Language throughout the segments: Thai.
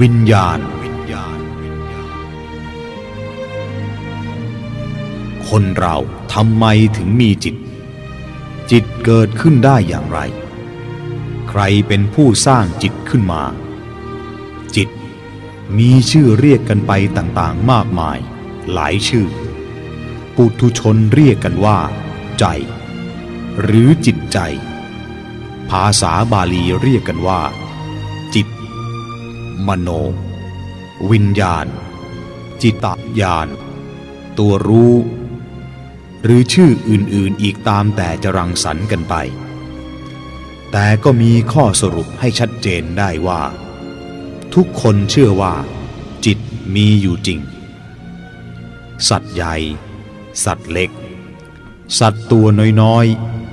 วิญญาณ คนเราทำไมถึงมีจิต จิตเกิดขึ้นได้อย่างไร ใครเป็นผู้สร้างจิตขึ้นมา จิตมีชื่อเรียกกันไปต่างๆมากมาย หลายชื่อ ปุถุชนเรียกกันว่า ใจ หรือจิตใจ ภาษาบาลีเรียกกันว่า มโน วิญญาณ จิตญาณ ตัวรู้ หรือชื่ออื่นๆอีกตามแต่จะรังสรรค์กันไป แต่ก็มีข้อสรุปให้ชัดเจนได้ว่า ทุกคนเชื่อว่า จิตมีอยู่จริง สัตว์ใหญ่ สัตว์เล็ก สัตว์ตัวน้อย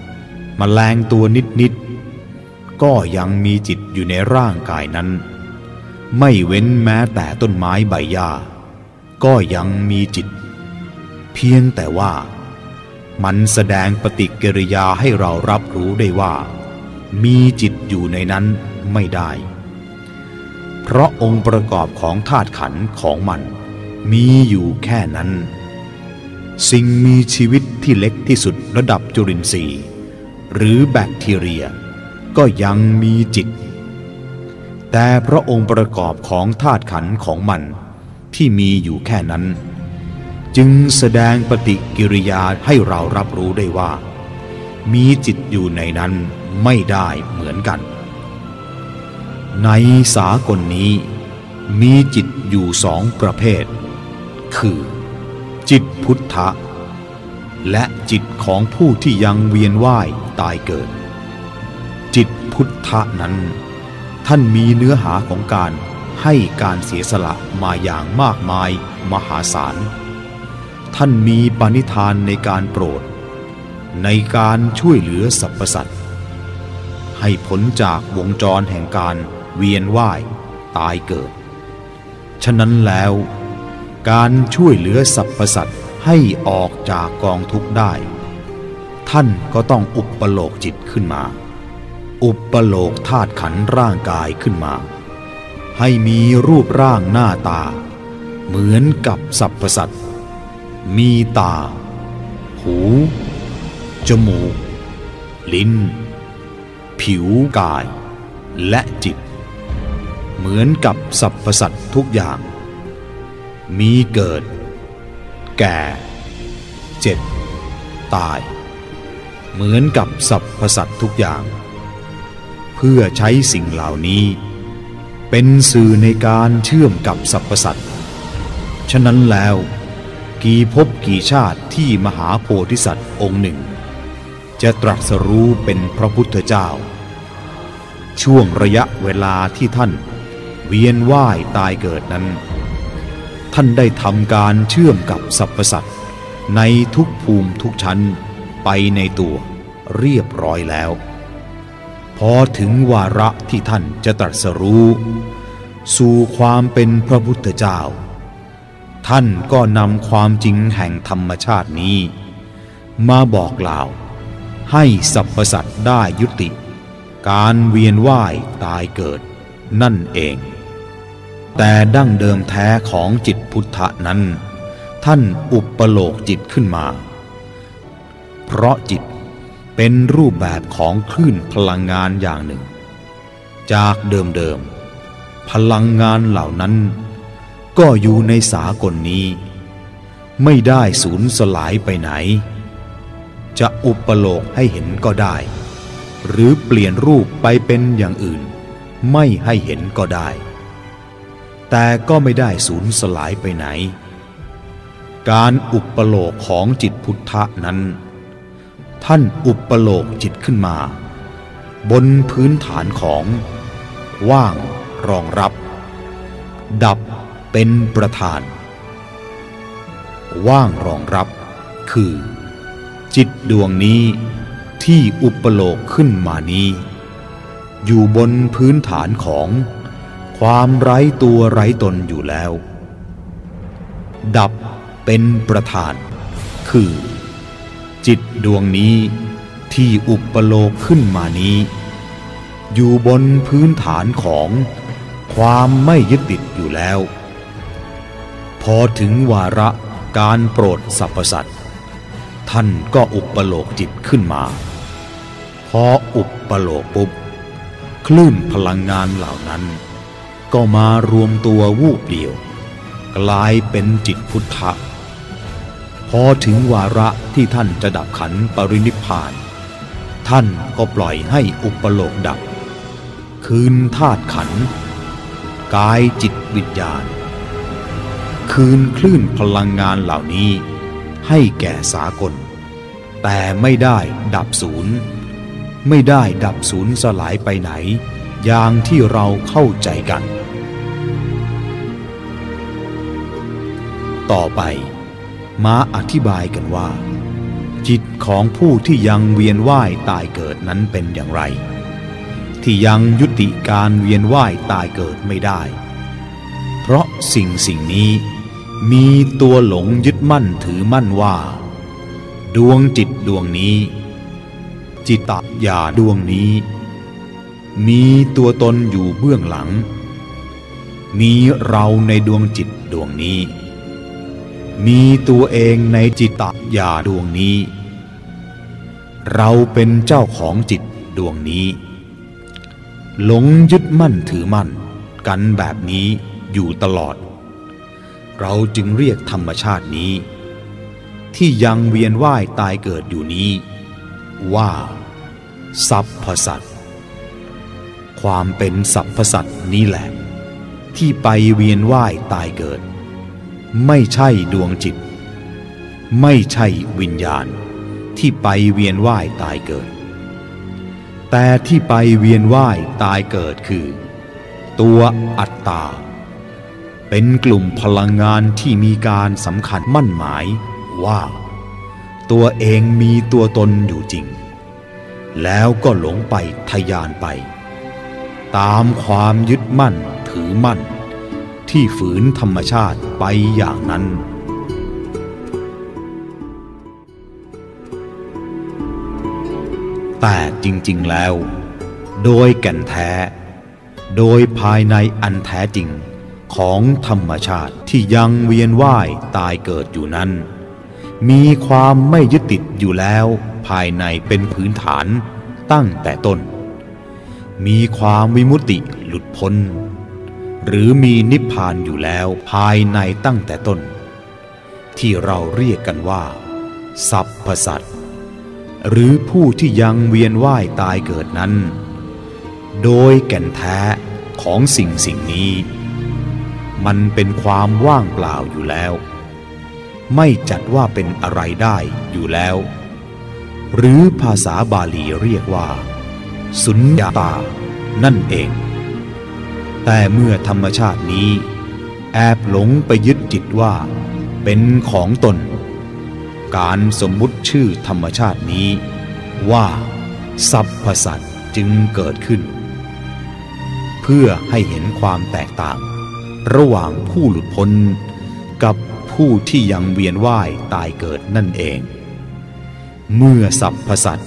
ๆมแมลงตัวนิดๆก็ยังมีจิตอยู่ในร่างกายนั้น ไม่เว้นแม้แต่ต้นไม้ใบหญ้า ก็ยังมีจิต เพียงแต่ว่า มันแสดงปฏิกิริยาให้เรารับรู้ได้ว่า มีจิตอยู่ในนั้นไม่ได้ เพราะองค์ประกอบของธาตุขันของมันมีอยู่แค่นั้น สิ่งมีชีวิตที่เล็กที่สุดระดับจุลินทรีย์ หรือแบคทีเรีย ก็ยังมีจิต แต่เพราะองค์ประกอบของธาตุขันธ์ของมันที่มีอยู่แค่นั้น จึงแสดงปฏิกิริยาให้เรารับรู้ได้ว่า มีจิตอยู่ในนั้นไม่ได้เหมือนกัน ในสากลนี้ มีจิตอยู่สองประเภท คือ จิตพุทธะ และจิตของผู้ที่ยังเวียนว่ายตายเกิด จิตพุทธะนั้น ท่านมีเนื้อหาของการให้การเสียสละมาอย่างมากมายมหาศาล ท่านมีปณิธานในการโปรด ในการช่วยเหลือสรรพสัตว์ให้ผลจากวงจรแห่งการเวียนว่ายตายเกิด ฉะนั้นแล้ว การช่วยเหลือสรรพสัตว์ให้ออกจากกองทุกข์ได้ ท่านก็ต้องอุปโลกจิตขึ้นมา อุปโลกธาตุขันร่างกายขึ้นมา ให้มีรูปร่างหน้าตา เหมือนกับสรรพสัตว์มีตา หู จมูก ลิ้น ผิวกาย และจิต เหมือนกับสรรพสัตว์ทุกอย่าง มีเกิด แก่ เจ็บ ตาย เหมือนกับสรรพสัตว์ทุกอย่าง เพื่อใช้สิ่งเหล่านี้ เป็นสื่อในการเชื่อมกับสรรพสัตว์ ฉะนั้นแล้ว กี่ภพกี่ชาติที่มหาโพธิสัตว์องค์หนึ่ง จะตรัสรู้เป็นพระพุทธเจ้า ช่วงระยะเวลาที่ท่านเวียนว่ายตายเกิดนั้น ท่านได้ทำการเชื่อมกับสรรพสัตว์ในทุกภูมิทุกชั้นไปในตัวเรียบร้อยแล้ว พอถึงวาระที่ท่านจะตรัสรู้ สู่ความเป็นพระพุทธเจ้า ท่านก็นำความจริงแห่งธรรมชาตินี้ มาบอกกล่าว ให้สรรพสัตว์ได้ยุติ การเวียนว่ายตายเกิดนั่นเอง แต่ดั้งเดิมแท้ของจิตพุทธะนั้น ท่านอุปโลกจิตขึ้นมา เพราะจิต เป็นรูปแบบของคลื่นพลังงานอย่างหนึ่ง จากเดิมๆพลังงานเหล่านั้น ก็อยู่ในสากลนนี้ ไม่ได้สูญสลายไปไหน จะอุปโลกให้เห็นก็ได้ หรือเปลี่ยนรูปไปเป็นอย่างอื่น ไม่ให้เห็นก็ได้ แต่ก็ไม่ได้สูญสลายไปไหน การอุปโลกของจิตพุทธะนั้น ท่านอุปโลกจิตขึ้นมา บนพื้นฐานของ ว่างรองรับ ดับเป็นประธาน ว่างรองรับ คือ จิตดวงนี้ที่อุปโลกขึ้นมานี้ อยู่บนพื้นฐานของ ความไร้ตัวไร้ตนอยู่แล้ว ดับเป็นประธาน คือ จิตดวงนี้ที่อุปโลกขึ้นมานี้ อยู่บนพื้นฐานของความไม่ยึดติดอยู่แล้ว พอถึงวาระการโปรดสรรพสัตว์ท่านก็อุปโลกจิตขึ้นมา พออุปโลกปุ๊บ คลื่นพลังงานเหล่านั้น ก็มารวมตัววูบเดียว กลายเป็นจิตพุทธะ พอถึงวาระที่ท่านจะดับขันปรินิพานท่านก็ปล่อยให้อุปโลกดับ คืนธาตุขัน กายจิตวิญญาณ คืนคลื่นพลังงานเหล่านี้ให้แก่สากล แต่ไม่ได้ดับศูนย์ ไม่ได้ดับศูนย์สลายไปไหน อย่างที่เราเข้าใจกัน ต่อไป มาอธิบายกันว่า จิตของผู้ที่ยังเวียนว่ายตายเกิดนั้นเป็นอย่างไร ที่ยังยุติการเวียนว่ายตายเกิดไม่ได้ เพราะสิ่งสิ่งนี้มีตัวหลงยึดมั่นถือมั่นว่า ดวงจิตดวงนี้ จิตตยาดวงนี้ มีตัวตนอยู่เบื้องหลัง มีเราในดวงจิตดวงนี้ มีตัวเองในจิตตยาดวงนี้ เราเป็นเจ้าของจิตดวงนี้ หลงยึดมั่นถือมั่น กันแบบนี้อยู่ตลอด เราจึงเรียกธรรมชาตินี้ ที่ยังเวียนว่ายตายเกิดอยู่นี้ ว่าสัพพสัตความเป็นสัพพสัตนี้แหละ ที่ไปเวียนว่ายตายเกิด ไม่ใช่ดวงจิต ไม่ใช่วิญญาณที่ไปเวียนว่ายตายเกิด แต่ที่ไปเวียนว่ายตายเกิดคือ ตัวอัตตา เป็นกลุ่มพลังงานที่มีการสำคัญมั่นหมายว่า ตัวเองมีตัวตนอยู่จริง แล้วก็หลงไปทยานไป ตามความยึดมั่นถือมั่น ที่ฝืนธรรมชาติไปอย่างนั้น แต่จริงๆแล้ว โดยแก่นแท้ โดยภายในอันแท้จริงของธรรมชาติที่ยังเวียนว่ายตายเกิดอยู่นั้น มีความไม่ยึดติดอยู่แล้วภายในเป็นพื้นฐานตั้งแต่ต้น มีความวิมุติหลุดพ้น หรือมีนิพพานอยู่แล้วภายในตั้งแต่ต้น ที่เราเรียกกันว่า สัพพสัตหรือผู้ที่ยังเวียนว่ายตายเกิดนั้น โดยแก่นแท้ของสิ่งสิ่งนี้ มันเป็นความว่างเปล่าอยู่แล้ว ไม่จัดว่าเป็นอะไรได้อยู่แล้ว หรือภาษาบาลีเรียกว่า สุญญาตา นั่นเอง แต่เมื่อธรรมชาตินี้ แอบหลงไปยึดจิตว่า เป็นของตน การสมมุติชื่อธรรมชาตินี้ ว่าสัพพสัตจึงเกิดขึ้น เพื่อให้เห็นความแตกต่าง ระหว่างผู้หลุดพ้น กับผู้ที่ยังเวียนว่ายตายเกิดนั่นเอง เมื่อสัพพสัต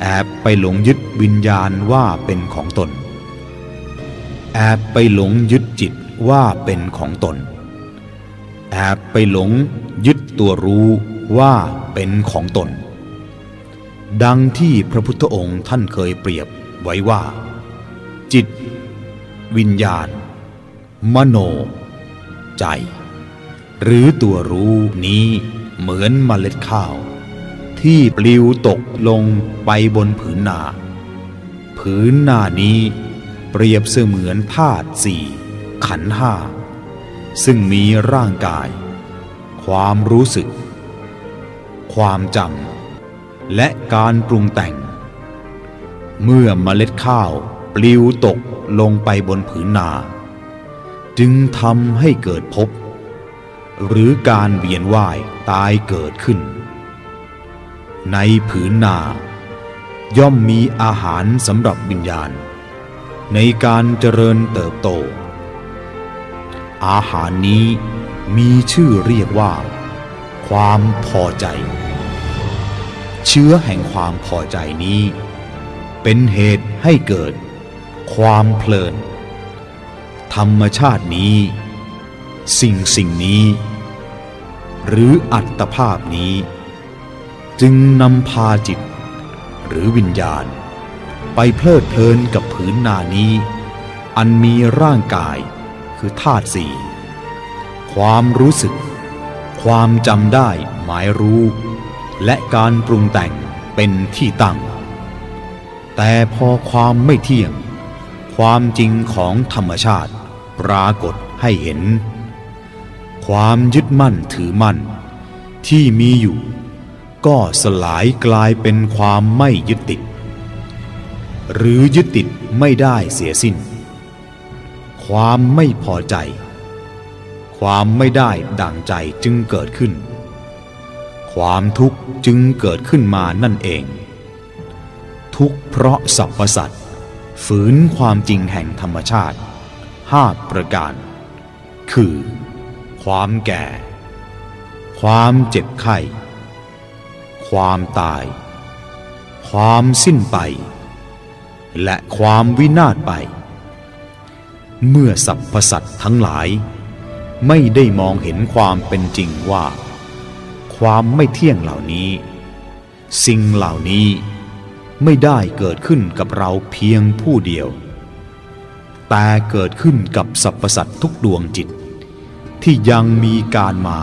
แอบไปหลงยึดวิญญาณว่าเป็นของตน แอบไปหลงยึดจิตว่าเป็นของตน แอบไปหลงยึดตัวรู้ว่าเป็นของตน ดังที่พระพุทธองค์ท่านเคยเปรียบไว้ว่า จิต วิญญาณ มโน ใจ หรือตัวรู้นี้เหมือนเมล็ดข้าว ที่ปลิวตกลงไปบนผืนนา ผืนนานี้ เปรียบเสมือนธาตุสี่ขันห้า ซึ่งมีร่างกาย ความรู้สึก ความจำและการปรุงแต่ง เมื่อเมล็ดข้าวปลิวตกลงไปบนผืนนา จึงทำให้เกิดพบหรือการเวียนว่ายตายเกิดขึ้น ในผืนนา ย่อมมีอาหารสำหรับวิญญาณ ในการเจริญเติบโต อาหารนี้มีชื่อเรียกว่า ความพอใจ เชื้อแห่งความพอใจนี้ เป็นเหตุให้เกิด ความเพลิน ธรรมชาตินี้ สิ่งสิ่งนี้ หรืออัตภาพนี้ จึงนำพาจิต หรือวิญญาณ ไปเพลิดเพลินกับผืนนานี้ อันมีร่างกายคือธาตุสี่ความรู้สึก ความจำได้หมายรู้ และการปรุงแต่งเป็นที่ตั้ง แต่พอความไม่เที่ยง ความจริงของธรรมชาติปรากฏให้เห็น ความยึดมั่นถือมั่น ที่มีอยู่ ก็สลายกลายเป็นความไม่ยึดติด หรือยึดติดไม่ได้เสียสิ้น ความไม่พอใจ ความไม่ได้ดังใจจึงเกิดขึ้น ความทุกข์จึงเกิดขึ้นมานั่นเอง ทุกเพราะสรรพสัตว์ฝืนความจริงแห่งธรรมชาติห้าประการ คือ ความแก่ ความเจ็บไข้ ความตาย ความสิ้นไป และความวินาศไป เมื่อสรรพสัตว์ทั้งหลาย ไม่ได้มองเห็นความเป็นจริงว่า ความไม่เที่ยงเหล่านี้ สิ่งเหล่านี้ไม่ได้เกิดขึ้นกับเราเพียงผู้เดียว แต่เกิดขึ้นกับสรรพสัตว์ทุกดวงจิต ที่ยังมีการมา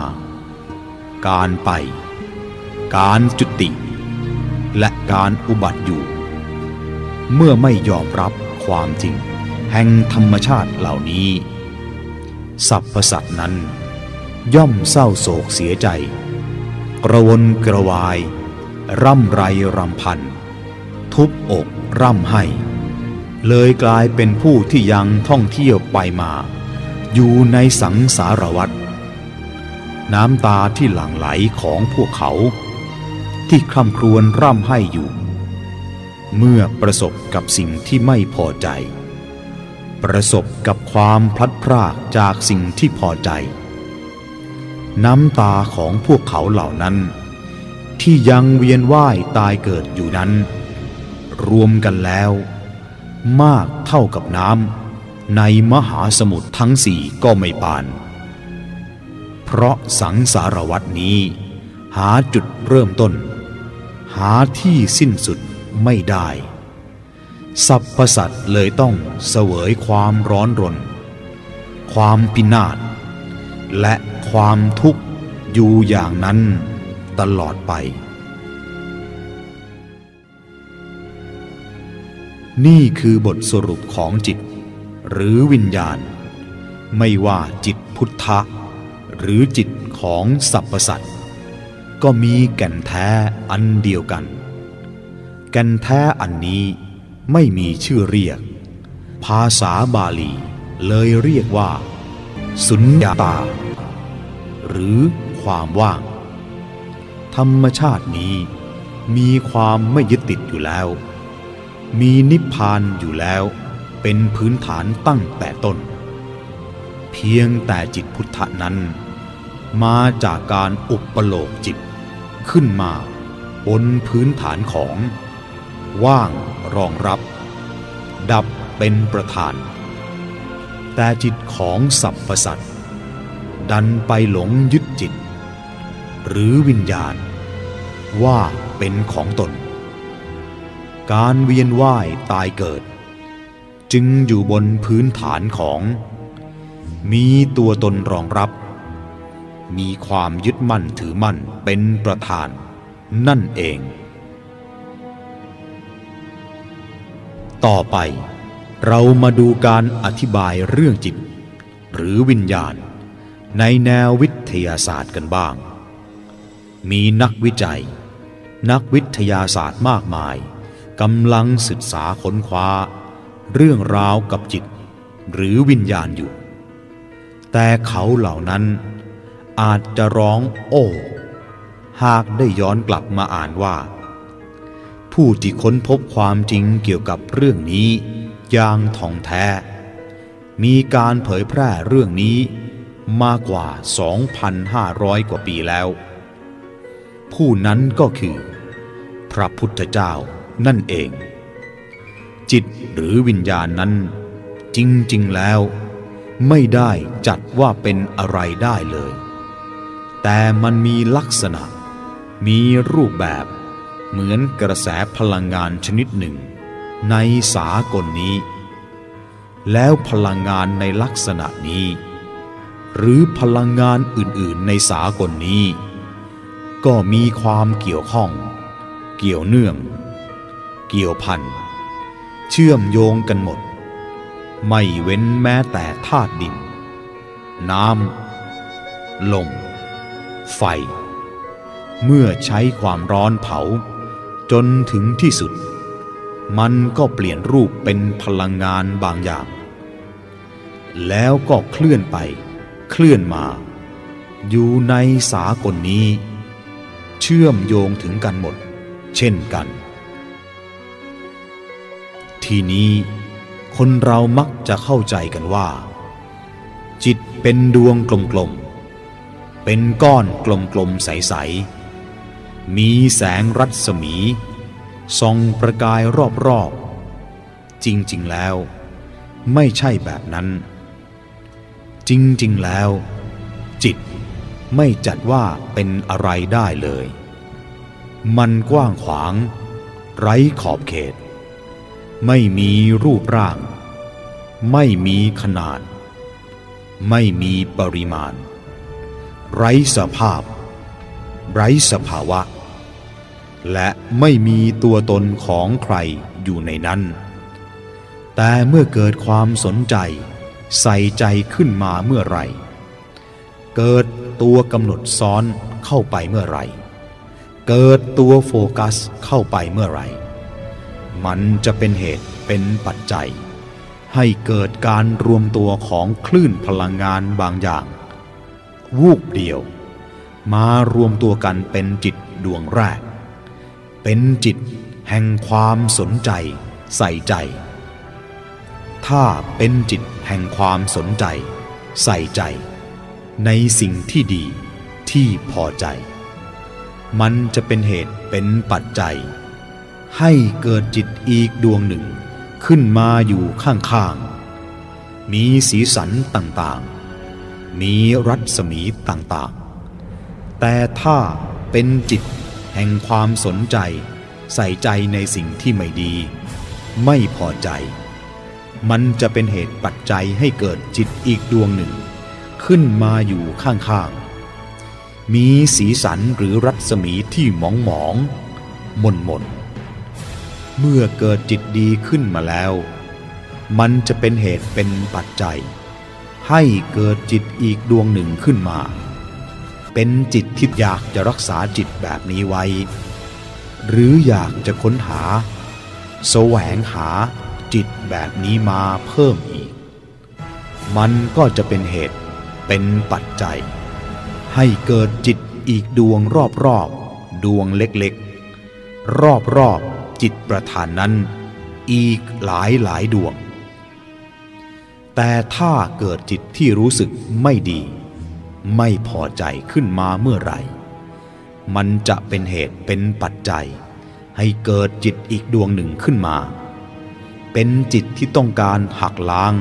การไป การจุติ และการอุบัติอยู่ เมื่อไม่ยอมรับความจริง แห่งธรรมชาติเหล่านี้สรรพสัตว์นั้น ย่อมเศร้าโศกเสียใจ กระวนกระวาย ร่ำไรรำพัน ทุบอกร่ำไห้ เลยกลายเป็นผู้ที่ยังท่องเที่ยวไปมา อยู่ในสังสารวัฏน้ำตาที่หลั่งไหลของพวกเขา ที่คร่ำครวญร่ำไห้อยู่ เมื่อประสบกับสิ่งที่ไม่พอใจ ประสบกับความพลัดพรากจากสิ่งที่พอใจ น้ำตาของพวกเขาเหล่านั้น ที่ยังเวียนว่ายตายเกิดอยู่นั้น รวมกันแล้ว มากเท่ากับน้ำในมหาสมุทรทั้งสี่ก็ไม่ปาน เพราะสังสารวัตนี้ หาจุดเริ่มต้น หาที่สิ้นสุด ไม่ได้สรรพสัตว์เลยต้องเสวยความร้อนรน ความพินาศ และความทุกข์อยู่อย่างนั้นตลอดไป นี่คือบทสรุปของจิต หรือวิญญาณ ไม่ว่าจิตพุทธะ หรือจิตของสรรพสัตว์ก็มีแก่นแท้อันเดียวกัน ก่นแท้อันนี้ไม่มีชื่อเรียก ภาษาบาลี เลยเรียกว่า สุญญาตา หรือความว่าง ธรรมชาตินี้ มีความไม่ยึดติดอยู่แล้ว มีนิพพานอยู่แล้ว เป็นพื้นฐานตั้งแต่ต้น เพียงแต่จิตพุทธนั้น มาจากการอุปโลกจิตขึ้นมาบนพื้นฐานของ ว่างรองรับ ดับเป็นประธาน แต่จิตของสัพพสัตว์ดันไปหลงยึดจิต หรือวิญญาณ ว่าเป็นของตน การเวียนว่ายตายเกิด จึงอยู่บนพื้นฐานของ มีตัวตนรองรับ มีความยึดมั่นถือมั่นเป็นประธาน นั่นเอง ต่อไป เรามาดูการอธิบายเรื่องจิต หรือวิญญาณ ในแนววิทยาศาสตร์กันบ้าง มีนักวิจัย นักวิทยาศาสตร์มากมายกำลังศึกษาค้นคว้า เรื่องราวกับจิต หรือวิญญาณอยู่ แต่เขาเหล่านั้นอาจจะร้องโอ้ หากได้ย้อนกลับมาอ่านว่า ผู้ที่ค้นพบความจริงเกี่ยวกับเรื่องนี้ อย่างท่องแท้ มีการเผยแพร่เรื่องนี้มากกว่า 2,500 กว่าปีแล้ว ผู้นั้นก็คือ พระพุทธเจ้านั่นเอง จิตหรือวิญญาณนั้น จริงๆแล้ว ไม่ได้จัดว่าเป็นอะไรได้เลย แต่มันมีลักษณะ มีรูปแบบ เหมือนกระแสพลังงานชนิดหนึ่ง ในสากลนี้ แล้วพลังงานในลักษณะนี้ หรือพลังงานอื่นๆในสากลนี้ ก็มีความเกี่ยวข้อง เกี่ยวเนื่อง เกี่ยวพัน เชื่อมโยงกันหมด ไม่เว้นแม้แต่ธาตุดิน น้ำ ลม ไฟเมื่อใช้ความร้อนเผา จนถึงที่สุด มันก็เปลี่ยนรูปเป็นพลังงานบางอย่าง แล้วก็เคลื่อนไป เคลื่อนมา อยู่ในสากลนี้ เชื่อมโยงถึงกันหมด เช่นกัน ทีนี้คนเรามักจะเข้าใจกันว่า จิตเป็นดวงกลมๆ เป็นก้อนกลมๆ ใสๆ มีแสงรัศมีส่องประกายรอบๆ จริงๆแล้ว ไม่ใช่แบบนั้น จริงๆแล้ว จิตไม่จัดว่าเป็นอะไรได้เลย มันกว้างขวาง ไร้ขอบเขต ไม่มีรูปร่าง ไม่มีขนาด ไม่มีปริมาณ ไร้สภาพ ไร้สภาวะ และไม่มีตัวตนของใครอยู่ในนั้น แต่เมื่อเกิดความสนใจใส่ใจขึ้นมาเมื่อไร เกิดตัวกำหนดซ้อนเข้าไปเมื่อไร เกิดตัวโฟกัสเข้าไปเมื่อไร มันจะเป็นเหตุเป็นปัจจัย ให้เกิดการรวมตัวของคลื่นพลังงานบางอย่าง วูบเดียว มารวมตัวกันเป็นจิตดวงแรก เป็นจิตแห่งความสนใจใส่ใจ ถ้าเป็นจิตแห่งความสนใจ ใส่ใจ ในสิ่งที่ดีที่พอใจ มันจะเป็นเหตุเป็นปัจจัย ให้เกิดจิตอีกดวงหนึ่งขึ้นมาอยู่ข้างๆ มีสีสันต่างๆ มีรัศมีต่างๆ แต่ถ้าเป็นจิต ห่งความสนใจ ใส่ใจในสิ่งที่ไม่ดี ไม่พอใจ มันจะเป็นเหตุปัจจัยให้เกิดจิตอีกดวงหนึ่ง ขึ้นมาอยู่ข้างๆ มีสีสันหรือรัศมีที่หมองหมองมนมนเมื่อเกิดจิตดีขึ้นมาแล้ว มันจะเป็นเหตุเป็นปัจจัย ให้เกิดจิตอีกดวงหนึ่งขึ้นมา เป็นจิตที่อยากจะรักษาจิตแบบนี้ไว้ หรืออยากจะค้นหา แสวงหาจิตแบบนี้มาเพิ่มอีก มันก็จะเป็นเหตุเป็นปัจจัย ให้เกิดจิตอีกดวงรอบๆ ดวงเล็กๆ รอบๆ จิตประธานนั้น อีกหลายหลายดวง แต่ถ้าเกิดจิตที่รู้สึกไม่ดี ไม่พอใจขึ้นมาเมื่อไหร่ มันจะเป็นเหตุเป็นปัจจัย ให้เกิดจิตอีกดวงหนึ่งขึ้นมา เป็นจิตที่ต้องการหักล้าง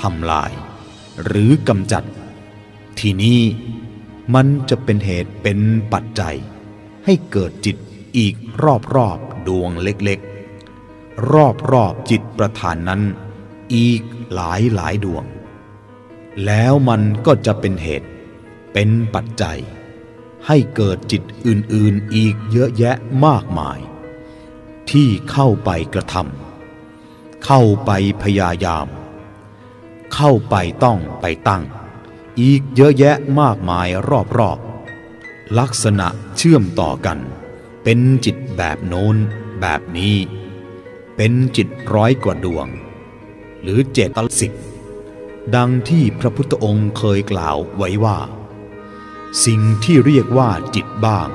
ทำลาย หรือกำจัด ทีนี้มันจะเป็นเหตุเป็นปัจจัย ให้เกิดจิตอีกรอบๆดวงเล็กๆ รอบๆจิตประธานนั้นอีกหลายหลายดวง แล้วมันก็จะเป็นเหตุ เป็นปัจจัย ให้เกิดจิตอื่นๆอีกเยอะแยะมากมาย ที่เข้าไปกระทำเข้าไปพยายาม เข้าไปต้องไปตั้ง อีกเยอะแยะมากมายรอบๆ ลักษณะเชื่อมต่อกัน เป็นจิตแบบโน้นแบบนี้ เป็นจิตร้อยกว่าดวง หรือเจตสิกดังที่พระพุทธองค์เคยกล่าวไว้ว่า สิ่งที่เรียกว่าจิตบ้าง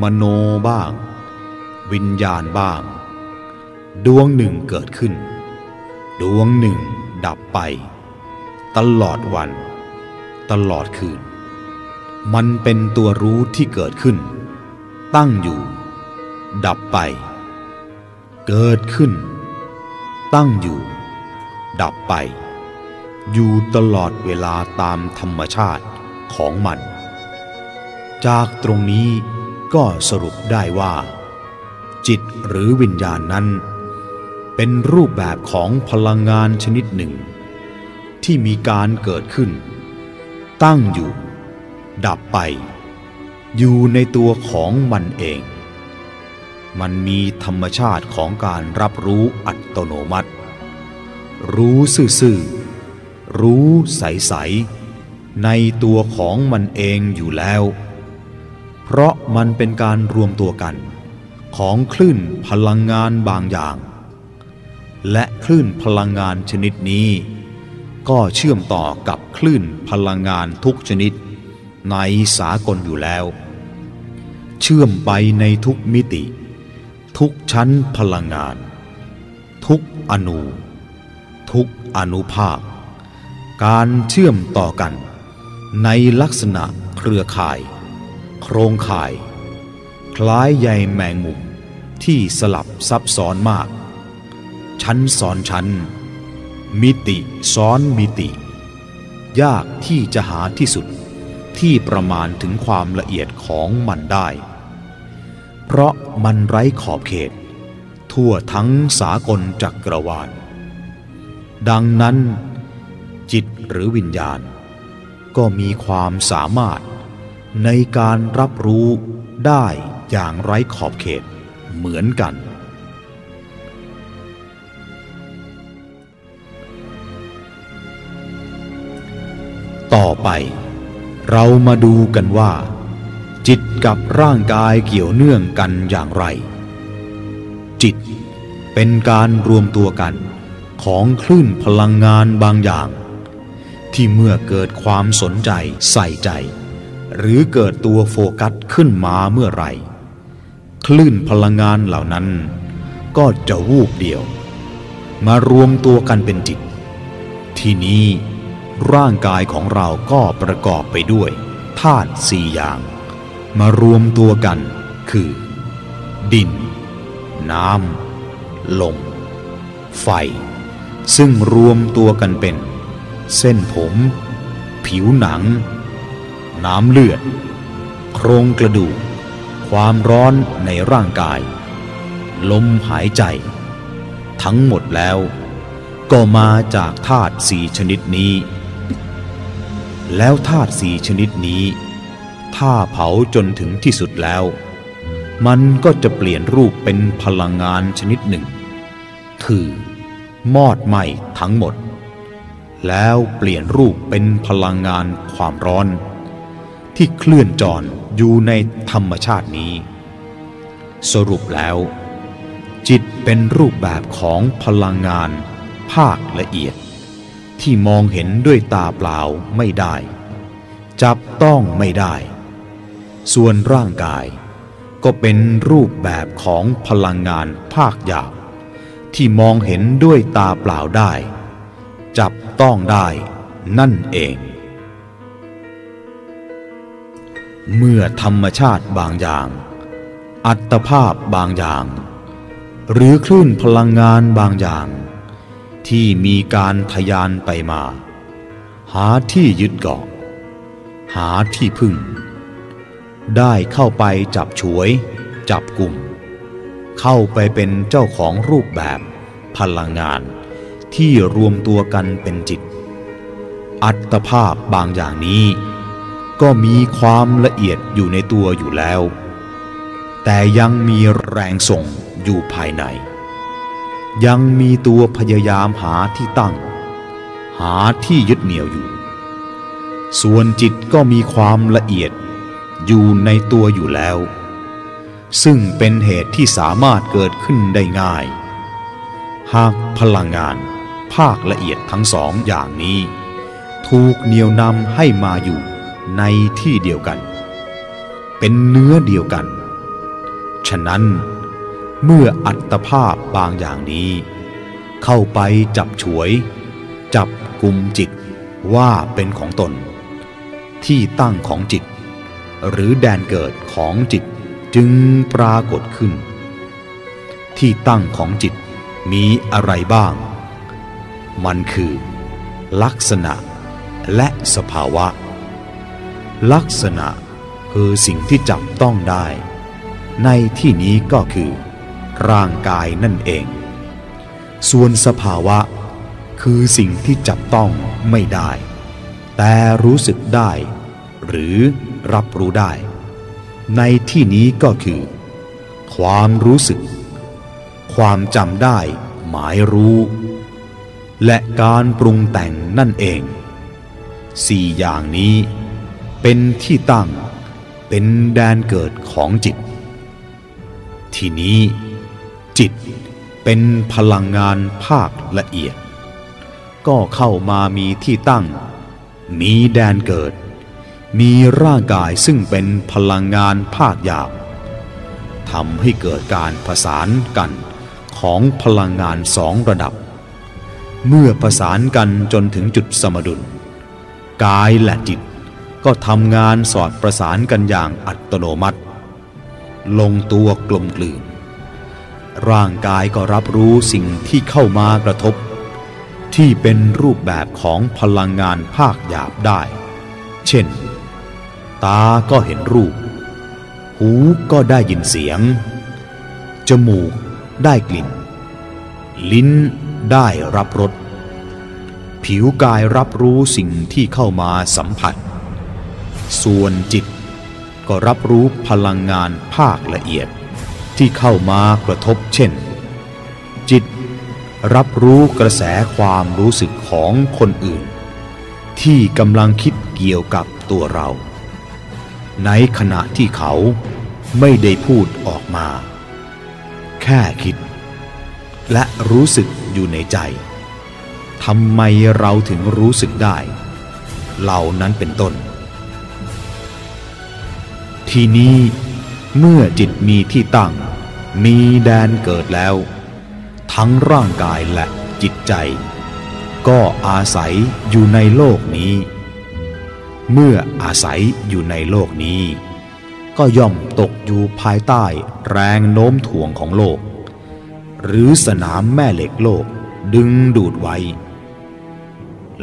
มโนบ้าง วิญญาณบ้าง ดวงหนึ่งเกิดขึ้น ดวงหนึ่งดับไป ตลอดวัน ตลอดคืน มันเป็นตัวรู้ที่เกิดขึ้น ตั้งอยู่ ดับไป เกิดขึ้น ตั้งอยู่ ดับไป อยู่ตลอดเวลาตามธรรมชาติ ของมัน จากตรงนี้ก็สรุปได้ว่า จิตหรือวิญญาณนั้น เป็นรูปแบบของพลังงานชนิดหนึ่ง ที่มีการเกิดขึ้น ตั้งอยู่ ดับไป อยู่ในตัวของมันเอง มันมีธรรมชาติของการรับรู้อัตโนมัติ รู้ซื่อๆรู้ใสๆ ในตัวของมันเองอยู่แล้ว เพราะมันเป็นการรวมตัวกัน ของคลื่นพลังงานบางอย่าง และคลื่นพลังงานชนิดนี้ ก็เชื่อมต่อกับคลื่นพลังงานทุกชนิด ในสากลอยู่แล้ว เชื่อมไปในทุกมิติ ทุกชั้นพลังงาน ทุกอนูทุกอนุภาค การเชื่อมต่อกัน ในลักษณะเครือข่าย โครงข่าย คล้ายใยแมงมุมที่สลับซับซ้อนมาก ชั้นซ้อนชั้น มิติซ้อนมิติ ยากที่จะหาที่สุดที่ประมาณถึงความละเอียดของมันได้ เพราะมันไร้ขอบเขต ทั่วทั้งสากลจักรวาลดังนั้น จิตหรือวิญญาณ ก็มีความสามารถ ในการรับรู้ได้อย่างไร้ขอบเขตเหมือนกัน ต่อไปเรามาดูกันว่า จิตกับร่างกายเกี่ยวเนื่องกันอย่างไร จิตเป็นการรวมตัวกันของคลื่นพลังงานบางอย่าง ที่เมื่อเกิดความสนใจใส่ใจ หรือเกิดตัวโฟกัสขึ้นมาเมื่อไหร่ คลื่นพลังงานเหล่านั้น ก็จะวูบเดียว มารวมตัวกันเป็นจิต ที่นี้ร่างกายของเราก็ประกอบไปด้วยธาตุสี่อย่าง มารวมตัวกันคือ ดิน น้ำลมไฟ ซึ่งรวมตัวกันเป็น เส้นผม ผิวหนัง น้ำเลือด โครงกระดูก ความร้อนในร่างกาย ลมหายใจ ทั้งหมดแล้ว ก็มาจากธาตุสี่ชนิดนี้ แล้วธาตุสี่ชนิดนี้ ถ้าเผาจนถึงที่สุดแล้ว มันก็จะเปลี่ยนรูปเป็นพลังงานชนิดหนึ่ง คือ มอดไหม้ทั้งหมด แล้วเปลี่ยนรูปเป็นพลังงานความร้อน ที่เคลื่อนจรอยู่ในธรรมชาตินี้ สรุปแล้ว จิตเป็นรูปแบบของพลังงาน ภาคละเอียด ที่มองเห็นด้วยตาเปล่าไม่ได้ จับต้องไม่ได้ ส่วนร่างกายก็เป็นรูปแบบของพลังงานภาคหยาบที่มองเห็นด้วยตาเปล่าได้ จับ ต้องได้นั่นเอง เมื่อธรรมชาติบางอย่าง อัตภาพบางอย่าง หรือคลื่นพลังงานบางอย่าง ที่มีการทยานไปมา หาที่ยึดเกาะ หาที่พึ่ง ได้เข้าไปจับฉวย จับกลุ่ม เข้าไปเป็นเจ้าของรูปแบบพลังงาน ที่รวมตัวกันเป็นจิต อัตภาพบางอย่างนี้ ก็มีความละเอียดอยู่ในตัวอยู่แล้ว แต่ยังมีแรงส่งอยู่ภายใน ยังมีตัวพยายามหาที่ตั้ง หาที่ยึดเหนี่ยวอยู่ ส่วนจิตก็มีความละเอียดอยู่ในตัวอยู่แล้ว ซึ่งเป็นเหตุที่สามารถเกิดขึ้นได้ง่าย หากพลังงาน ภาคละเอียดทั้งสองอย่างนี้ ถูกเหนี่ยวนำให้มาอยู่ในที่เดียวกัน เป็นเนื้อเดียวกัน ฉะนั้นเมื่ออัตภาพบางอย่างนี้ เข้าไปจับฉวย จับกลุ่มจิตว่าเป็นของตน ที่ตั้งของจิต หรือแดนเกิดของจิตจึงปรากฏขึ้น ที่ตั้งของจิตมีอะไรบ้าง มันคือ ลักษณะและสภาวะ ลักษณะคือสิ่งที่จับต้องได้ ในที่นี้ก็คือ ร่างกายนั่นเอง ส่วนสภาวะ คือสิ่งที่จับต้องไม่ได้ แต่รู้สึกได้ หรือรับรู้ได้ ในที่นี้ก็คือ ความรู้สึก ความจำได้ หมายรู้ และการปรุงแต่งนั่นเอง สี่อย่างนี้เป็นที่ตั้งเป็นแดนเกิดของจิต ทีนี้จิตเป็นพลังงานภาคละเอียด ก็เข้ามามีที่ตั้ง มีแดนเกิด มีร่างกายซึ่งเป็นพลังงานภาคหยาบทำให้เกิดการผสานกันของพลังงานสองระดับ เมื่อประสานกันจนถึงจุดสมดุล กายและจิตก็ทำงานสอดประสานกันอย่างอัตโนมัติ ลงตัวกลมกลืน ร่างกายก็รับรู้สิ่งที่เข้ามากระทบ ที่เป็นรูปแบบของพลังงานภาคหยาบได้ เช่น ตาก็เห็นรูป หูก็ได้ยินเสียง จมูกได้กลิ่น ลิ้น ได้รับรสผิวกายรับรู้สิ่งที่เข้ามาสัมผัส ส่วนจิตก็รับรู้พลังงานภาคละเอียดที่เข้ามากระทบเช่น จิตรับรู้กระแสความรู้สึกของคนอื่น ที่กำลังคิดเกี่ยวกับตัวเรา ในขณะที่เขาไม่ได้พูดออกมา แค่คิด และรู้สึกอยู่ในใจทำไมเราถึงรู้สึกได้ เหล่านั้นเป็นต้น ทีนี้เมื่อจิตมีที่ตั้ง มีแดนเกิดแล้ว ทั้งร่างกายและจิตใจ ก็อาศัยอยู่ในโลกนี้ เมื่ออาศัยอยู่ในโลกนี้ ก็ย่อมตกอยู่ภายใต้แรงโน้มถ่วงของโลก หรือสนามแม่เหล็กโลก ดึงดูดไว้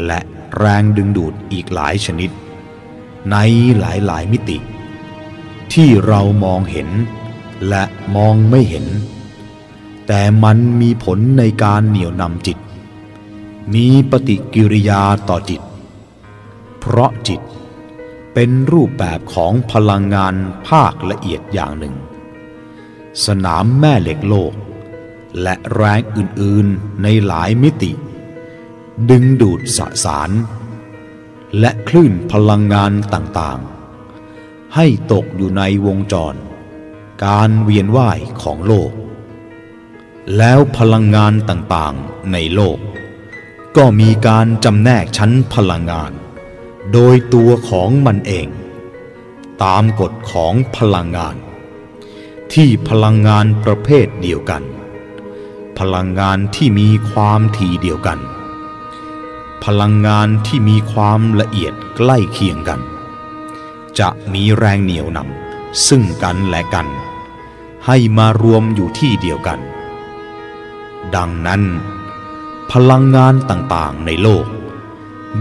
และแรงดึงดูดอีกหลายชนิด ในหลายๆมิติ ที่เรามองเห็นและมองไม่เห็น แต่มันมีผลในการเหนี่ยวนำจิต มีปฏิกิริยาต่อจิต เพราะจิตเป็นรูปแบบของพลังงานภาคละเอียดอย่างหนึ่ง สนามแม่เหล็กโลก และแรงอื่นๆในหลายมิติ ดึงดูดสสาร และคลื่นพลังงานต่างๆ ให้ตกอยู่ในวงจร การเวียนว่ายของโลก แล้วพลังงานต่างๆในโลก ก็มีการจำแนกชั้นพลังงาน โดยตัวของมันเอง ตามกฎของพลังงาน ที่พลังงานประเภทเดียวกัน พลังงานที่มีความถี่เดียวกัน พลังงานที่มีความละเอียดใกล้เคียงกัน จะมีแรงเหนี่ยวนำซึ่งกันและกัน ให้มารวมอยู่ที่เดียวกัน ดังนั้น พลังงานต่างๆในโลก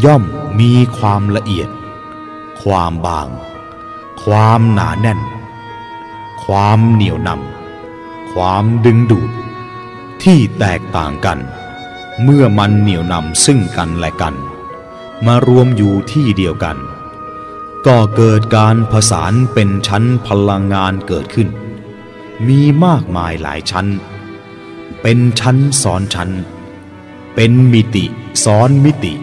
ย่อมมีความละเอียด ความบาง ความหนาแน่น ความเหนียวนำความดึงดูด ที่แตกต่างกัน เมื่อมันเหนียวนำซึ่งกันและกัน มารวมอยู่ที่เดียวกัน ก็เกิดการผสานเป็นชั้นพลังงานเกิดขึ้น มีมากมายหลายชั้น เป็นชั้นซ้อนชั้น เป็นมิติซ้อนมิติ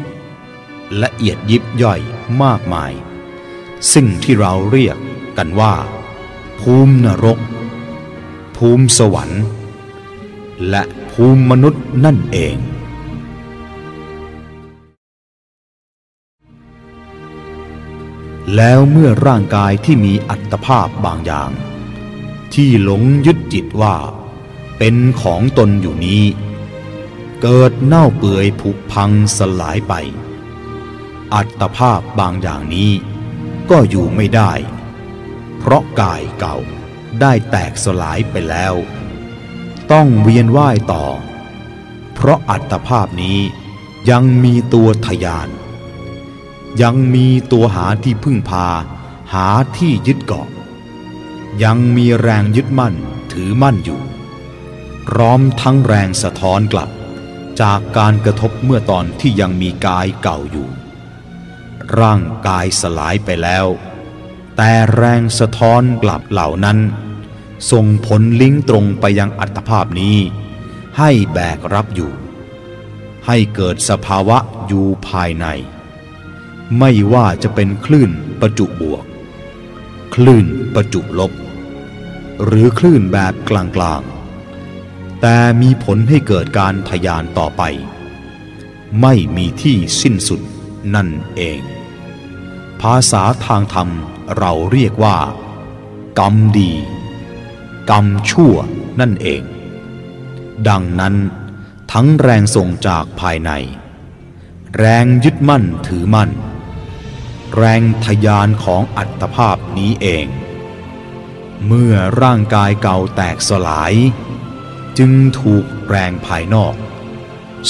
ละเอียดยิบย่อยมากมาย ซึ่งที่เราเรียกกันว่า ภูมินรก ภูมิสวรรค์ และภูมิมนุษย์นั่นเอง แล้วเมื่อร่างกายที่มีอัตภาพบางอย่าง ที่หลงยึดจิตว่า เป็นของตนอยู่นี้ เกิดเน่าเปื่อยผุพังสลายไป อัตภาพบางอย่างนี้ ก็อยู่ไม่ได้ เพราะกายเก่าได้แตกสลายไปแล้ว ต้องเวียนว่ายต่อ เพราะอัตภาพนี้ยังมีตัวทยาน ยังมีตัวหาที่พึ่งพา หาที่ยึดเกาะ ยังมีแรงยึดมั่นถือมั่นอยู่ พร้อมทั้งแรงสะท้อนกลับจากการกระทบเมื่อตอนที่ยังมีกายเก่าอยู่ ร่างกายสลายไปแล้ว แต่แรงสะท้อนกลับเหล่านั้น ส่งผลลิงก์ตรงไปยังอัตภาพนี้ ให้แบกรับอยู่ ให้เกิดสภาวะอยู่ภายใน ไม่ว่าจะเป็นคลื่นประจุบวก คลื่นประจุลบ หรือคลื่นแบบกลางๆ แต่มีผลให้เกิดการทยานต่อไป ไม่มีที่สิ้นสุดนั่นเอง ภาษาทางธรรมเราเรียกว่า กรรมดี กรรมชั่วนั่นเอง ดังนั้นทั้งแรงส่งจากภายใน แรงยึดมั่นถือมั่น แรงทยานของอัตภาพนี้เอง เมื่อร่างกายเก่าแตกสลาย จึงถูกแรงภายนอก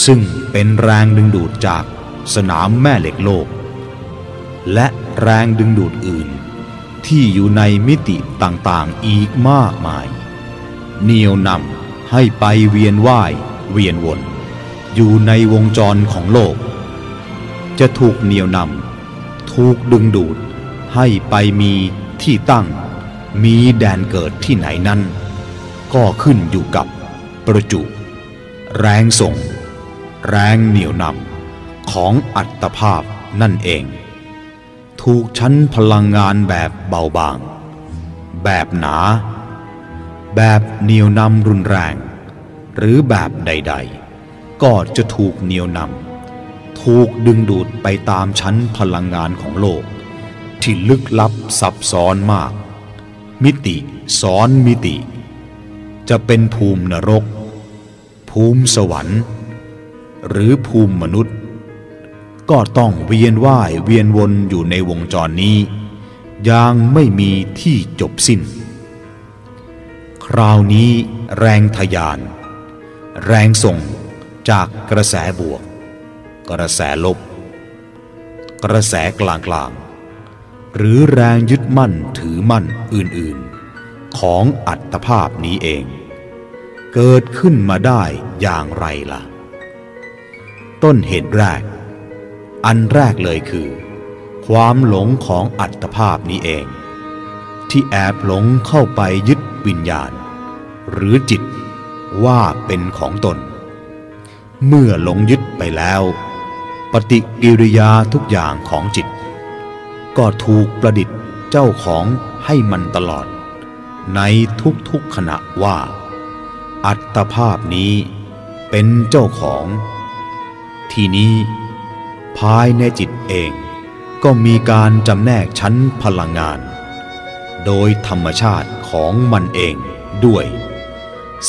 ซึ่งเป็นแรงดึงดูดจากสนามแม่เหล็กโลก และแรงดึงดูดอื่น ที่อยู่ในมิติต่างๆอีกมากมายเหนียวนำให้ไปเวียนว่าย เวียนวน อยู่ในวงจรของโลก จะถูกเหนียวนำถูกดึงดูด ให้ไปมีที่ตั้ง มีแดนเกิดที่ไหนนั้น ก็ขึ้นอยู่กับประจุ แรงส่ง แรงเหนี่ยวนำของอัตภาพนั่นเอง ถูกชั้นพลังงานแบบเบาบาง แบบหนา แบบเหนียวนำรุนแรง หรือแบบใด ๆ ก็จะถูกเหนียวนำถูกดึงดูดไปตามชั้นพลังงานของโลก ที่ลึกลับซับซ้อนมาก มิติซ้อนมิติ จะเป็นภูมินรก ภูมิสวรรค์ หรือภูมิมนุษย์ ก็ต้องเวียนว่ายเวียนวนอยู่ในวงจรนี้อย่างไม่มีที่จบสิ้น คราวนี้แรงทยาน แรงส่งจากกระแสบวก กระแสลบ กระแสกลางกลางๆหรือแรงยึดมั่นถือมั่นอื่นๆ ของอัตภาพนี้เอง เกิดขึ้นมาได้อย่างไรล่ะ ต้นเหตุแรก อันแรกเลยคือ ความหลงของอัตภาพนี้เอง ที่แอบหลงเข้าไปยึดวิญญาณ หรือจิตว่าเป็นของตน เมื่อหลงยึดไปแล้ว ปฏิกิริยาทุกอย่างของจิต ก็ถูกประดิษฐ์เจ้าของให้มันตลอด ในทุกๆขณะว่า อัตภาพนี้เป็นเจ้าของ ทีนี้ ภายในจิตเอง ก็มีการจำแนกชั้นพลังงาน โดยธรรมชาติของมันเองด้วย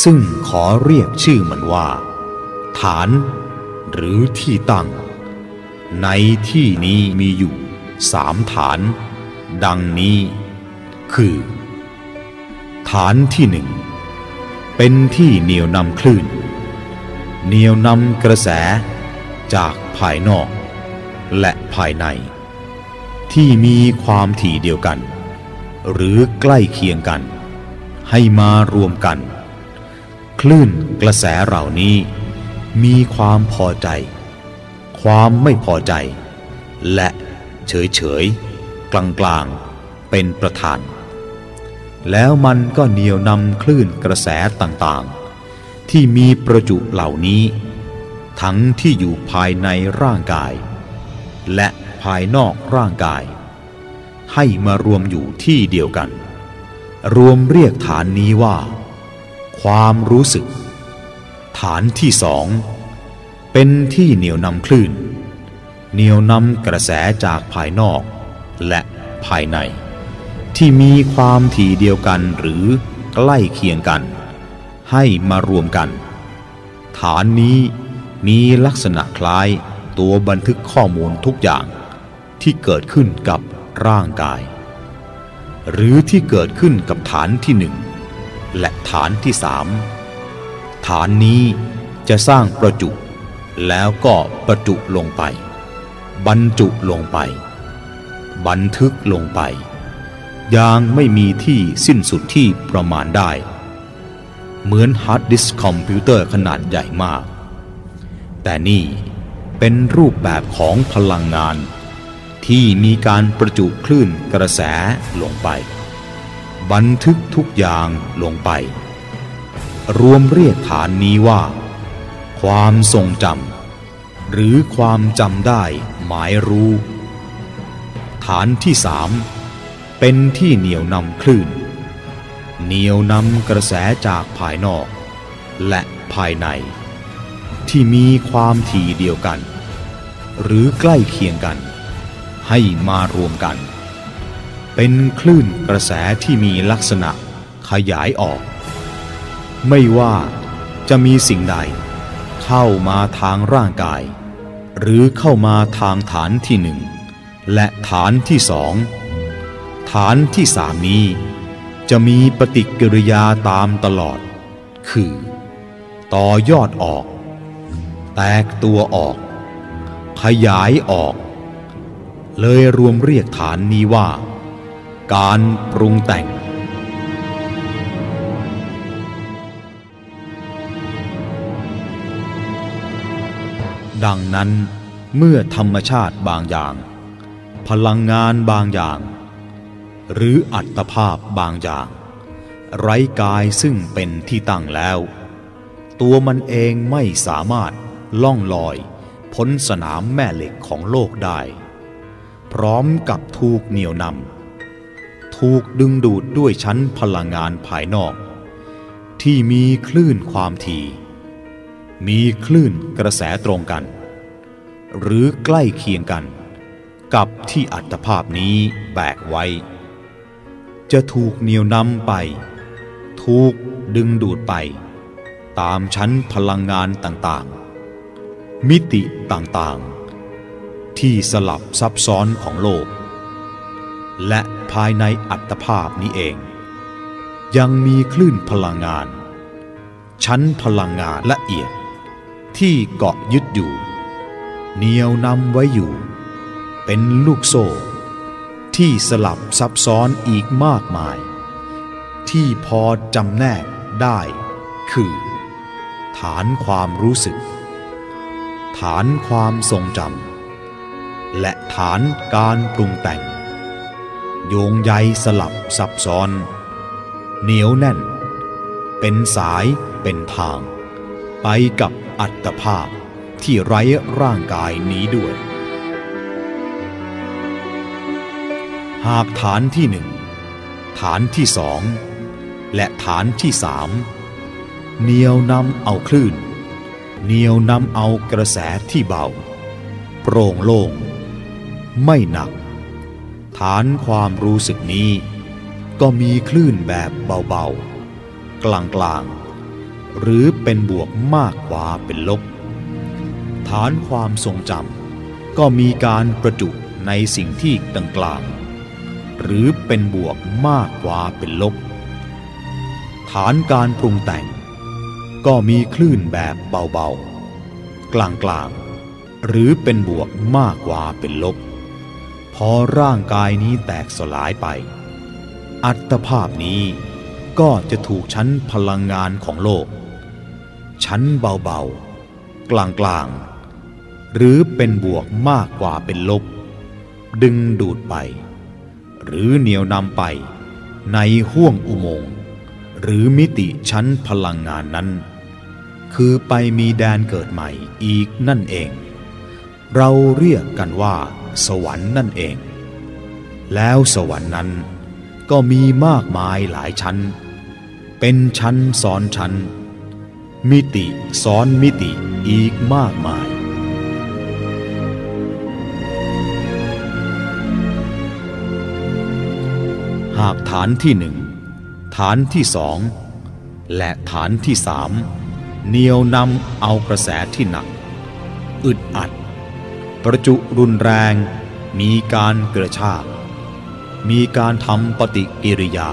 ซึ่งขอเรียกชื่อมันว่า ฐาน หรือที่ตั้ง ในที่นี้มีอยู่สามฐาน ดังนี้ คือ ฐานที่หนึ่งเป็นที่เหนียวนำคลื่นเหนียวนำกระแสจากภายนอก และภายใน ที่มีความถี่เดียวกัน หรือใกล้เคียงกัน ให้มารวมกัน คลื่นกระแสเหล่านี้ มีความพอใจ ความไม่พอใจ และเฉยเฉยกลางกลางๆเป็นประธาน แล้วมันก็เหนียวนำคลื่นกระแสต่างๆ ที่มีประจุเหล่านี้ ทั้งที่อยู่ภายในร่างกาย และภายนอกร่างกาย ให้มารวมอยู่ที่เดียวกัน รวมเรียกฐานนี้ว่า ความรู้สึก ฐานที่สอง เป็นที่เหนียวนำคลื่น เหนียวนำกระแสจากภายนอก และภายใน ที่มีความถี่เดียวกันหรือใกล้เคียงกัน ให้มารวมกัน ฐานนี้มีลักษณะคล้าย ตัวบันทึกข้อมูลทุกอย่างที่เกิดขึ้นกับร่างกาย หรือที่เกิดขึ้นกับฐานที่หนึ่งและฐานที่สามฐานนี้จะสร้างประจุ แล้วก็ประจุลงไป บรรจุลงไป บันทึกลงไปอย่างไม่มีที่สิ้นสุดที่ประมาณได้ เหมือนฮาร์ดดิสก์คอมพิวเตอร์ขนาดใหญ่มาก แต่นี่ เป็นรูปแบบของพลังงาน ที่มีการประจุคลื่นกระแสลงไป บันทึกทุกอย่างลงไป รวมเรียกฐานนี้ว่า ความทรงจำหรือความจำได้หมายรู้ ฐานที่สามเป็นที่เหนี่ยวนำคลื่น เหนี่ยวนำกระแสจากภายนอก และภายในที่มีความถี่เดียวกัน หรือใกล้เคียงกัน ให้มารวมกัน เป็นคลื่นกระแสที่มีลักษณะขยายออก ไม่ว่าจะมีสิ่งใด เข้ามาทางร่างกาย หรือเข้ามาทางฐานที่หนึ่งและฐานที่สองฐานที่สามนี้ จะมีปฏิกิริยาตามตลอด คือ ต่อยอดออก แตกตัวออก ขยายออก เลยรวมเรียกฐานนี้ว่า การปรุงแต่ง ดังนั้นเมื่อธรรมชาติบางอย่าง พลังงานบางอย่าง หรืออัตภาพบางอย่าง ไร้กายซึ่งเป็นที่ตั้งแล้ว ตัวมันเองไม่สามารถล่องลอย พ้นสนามแม่เหล็กของโลกได้ พร้อมกับถูกเหนี่ยวนำถูกดึงดูดด้วยชั้นพลังงานภายนอก ที่มีคลื่นความถี่มีคลื่นกระแสตรงกัน หรือใกล้เคียงกัน กับที่อัตภาพนี้แบกไว้ จะถูกเหนี่ยวนำไป ถูกดึงดูดไป ตามชั้นพลังงานต่างๆ มิติต่างๆ ที่สลับซับซ้อนของโลก และภายในอัตภาพนี้เอง ยังมีคลื่นพลังงาน ชั้นพลังงานละเอียด ที่เกาะยึดอยู่เหนียวนำไว้อยู่ เป็นลูกโซ่ ที่สลับซับซ้อนอีกมากมาย ที่พอจำแนกได้ คือ ฐานความรู้สึก ฐานความทรงจำและฐานการปรุงแต่ง โยงใยสลับซับซ้อน เหนียวแน่น เป็นสายเป็นทาง ไปกับอัตภาพที่ไร้ร่างกายนี้ด้วย หากฐานที่หนึ่งฐานที่สองและฐานที่สามเหนียวนำเอาคลื่น เหนียวนำเอากระแสที่เบา โปร่งโล่ง ไม่หนัก ฐานความรู้สึกนี้ ก็มีคลื่นแบบเบาๆ กลางๆ หรือเป็นบวกมากกว่าเป็นลบ ฐานความทรงจำก็มีการประจุในสิ่งที่กลางๆ หรือเป็นบวกมากกว่าเป็นลบ ฐานการปรุงแต่ง ก็มีคลื่นแบบเบาๆ กลางๆ หรือเป็นบวกมากกว่าเป็นลบ พอร่างกายนี้แตกสลายไป อัตภาพนี้ก็จะถูกชั้นพลังงานของโลก ชั้นเบาๆ กลางๆ หรือเป็นบวกมากกว่าเป็นลบ ดึงดูดไป หรือเหนียวนำไปในห้วงอุโมงค์หรือมิติชั้นพลังงานนั้น คือไปมีแดนเกิดใหม่อีกนั่นเอง เราเรียกกันว่า สวรรค์นั่นเอง แล้วสวรรค์นั้นก็มีมากมายหลายชั้น เป็นชั้นซ้อนชั้น มิติซ้อนมิติอีกมากมาย หากฐานที่หนึ่งฐานที่สองและฐานที่สาม เหนียวนำเอากระแสที่หนัก อึดอัด ประจุรุนแรง มีการกระชากมีการทำปฏิกิริยา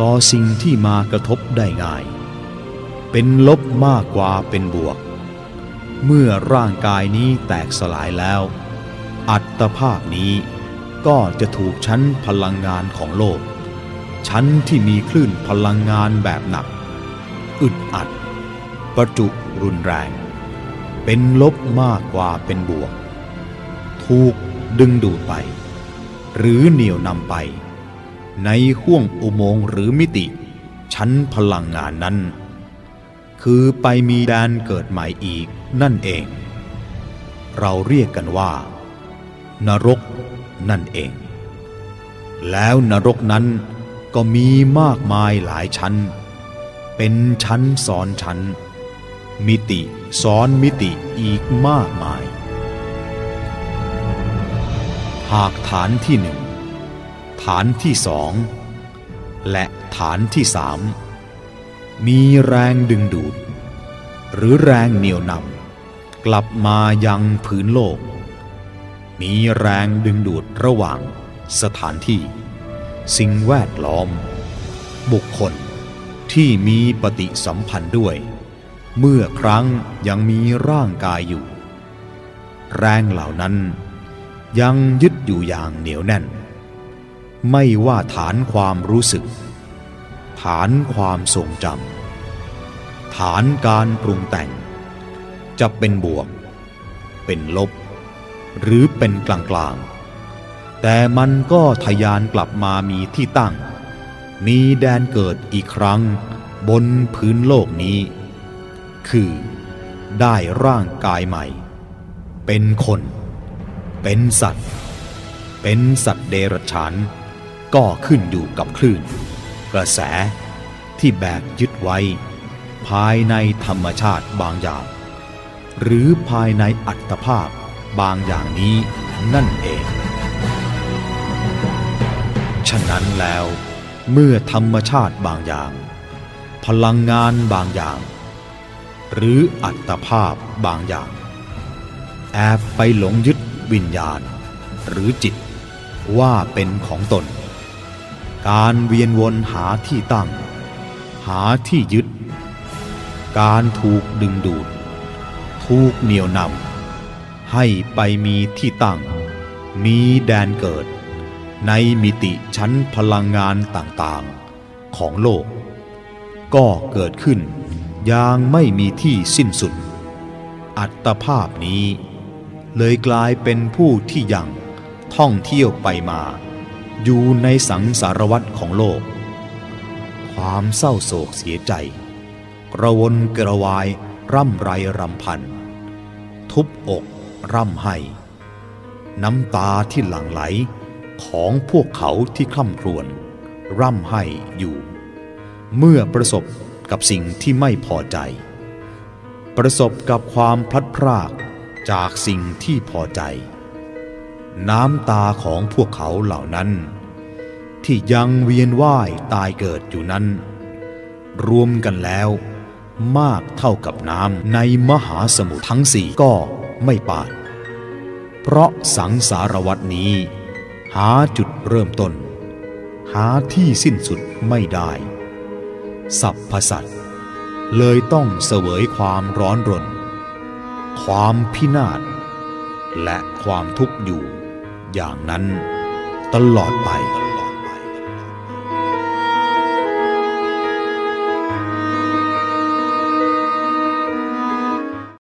ต่อสิ่งที่มากระทบได้ง่าย เป็นลบมากกว่าเป็นบวก เมื่อร่างกายนี้แตกสลายแล้ว อัตภาพนี้ก็จะถูกชั้นพลังงานของโลก ชั้นที่มีคลื่นพลังงานแบบหนัก อึดอัด ประจุรุนแรง เป็นลบมากกว่าเป็นบวก ถูกดึงดูดไป หรือเหนี่ยวนำไป ในห้วงอุโมงค์หรือมิติ ชั้นพลังงานนั้น คือไปมีแดนเกิดใหม่อีกนั่นเอง เราเรียกกันว่า นรกนั่นเอง แล้วนรกนั้นก็มีมากมายหลายชั้น เป็นชั้นซ้อนชั้น มิติซ้อนมิติอีกมากมาย หากฐานที่หนึ่งฐานที่สองและฐานที่สามมีแรงดึงดูด หรือแรงเหนี่ยวนำกลับมายังผืนโลก มีแรงดึงดูดระหว่างสถานที่ สิ่งแวดล้อม บุคคลที่มีปฏิสัมพันธ์ด้วย เมื่อครั้งยังมีร่างกายอยู่ แรงเหล่านั้นยังยึดอยู่อย่างเหนียวแน่น ไม่ว่าฐานความรู้สึก ฐานความทรงจำฐานการปรุงแต่ง จะเป็นบวก เป็นลบ หรือเป็นกลางกลางๆแต่มันก็ทะยานกลับมามีที่ตั้ง มีแดนเกิดอีกครั้งบนพื้นโลกนี้ คือ ได้ร่างกายใหม่ เป็นคน เป็นสัตว์ เป็นสัตว์เดรัจฉาน ก็ขึ้นอยู่กับคลื่น กระแสที่แบกยึดไว้ ภายในธรรมชาติบางอย่าง หรือภายในอัตภาพบางอย่างนี้นั่นเอง ฉะนั้นแล้วเมื่อธรรมชาติบางอย่าง พลังงานบางอย่าง หรืออัตภาพบางอย่าง แอบไปหลงยึดวิญญาณ หรือจิตว่าเป็นของตน การเวียนวนหาที่ตั้ง หาที่ยึด การถูกดึงดูด ถูกเหนี่ยวนำให้ไปมีที่ตั้ง มีแดนเกิด ในมิติชั้นพลังงานต่างๆของโลก ก็เกิดขึ้น อย่างไม่มีที่สิ้นสุด อัตภาพนี้ เลยกลายเป็นผู้ที่ยังท่องเที่ยวไปมา อยู่ในสังสารวัฏของโลก ความเศร้าโศกเสียใจ กระวนกระวายร่ำไรรำพัน ทุบอกร่ำไห้ น้ำตาที่หลั่งไหลของพวกเขาที่คล่ำครวญร่ำไห้อยู่ เมื่อประสบ กับสิ่งที่ไม่พอใจ ประสบกับความพลัดพรากจากสิ่งที่พอใจ น้ำตาของพวกเขาเหล่านั้น ที่ยังเวียนว่ายตายเกิดอยู่นั้น รวมกันแล้วมากเท่ากับน้ำในมหาสมุทรทั้งสี่ก็ไม่ปานเพราะสังสารวัตนี้ หาจุดเริ่มต้น หาที่สิ้นสุดไม่ได้ สัพพสัตว์เลยต้องเสวยความร้อนรน ความพินาศ และความทุกข์อยู่ อย่างนั้นตลอดไป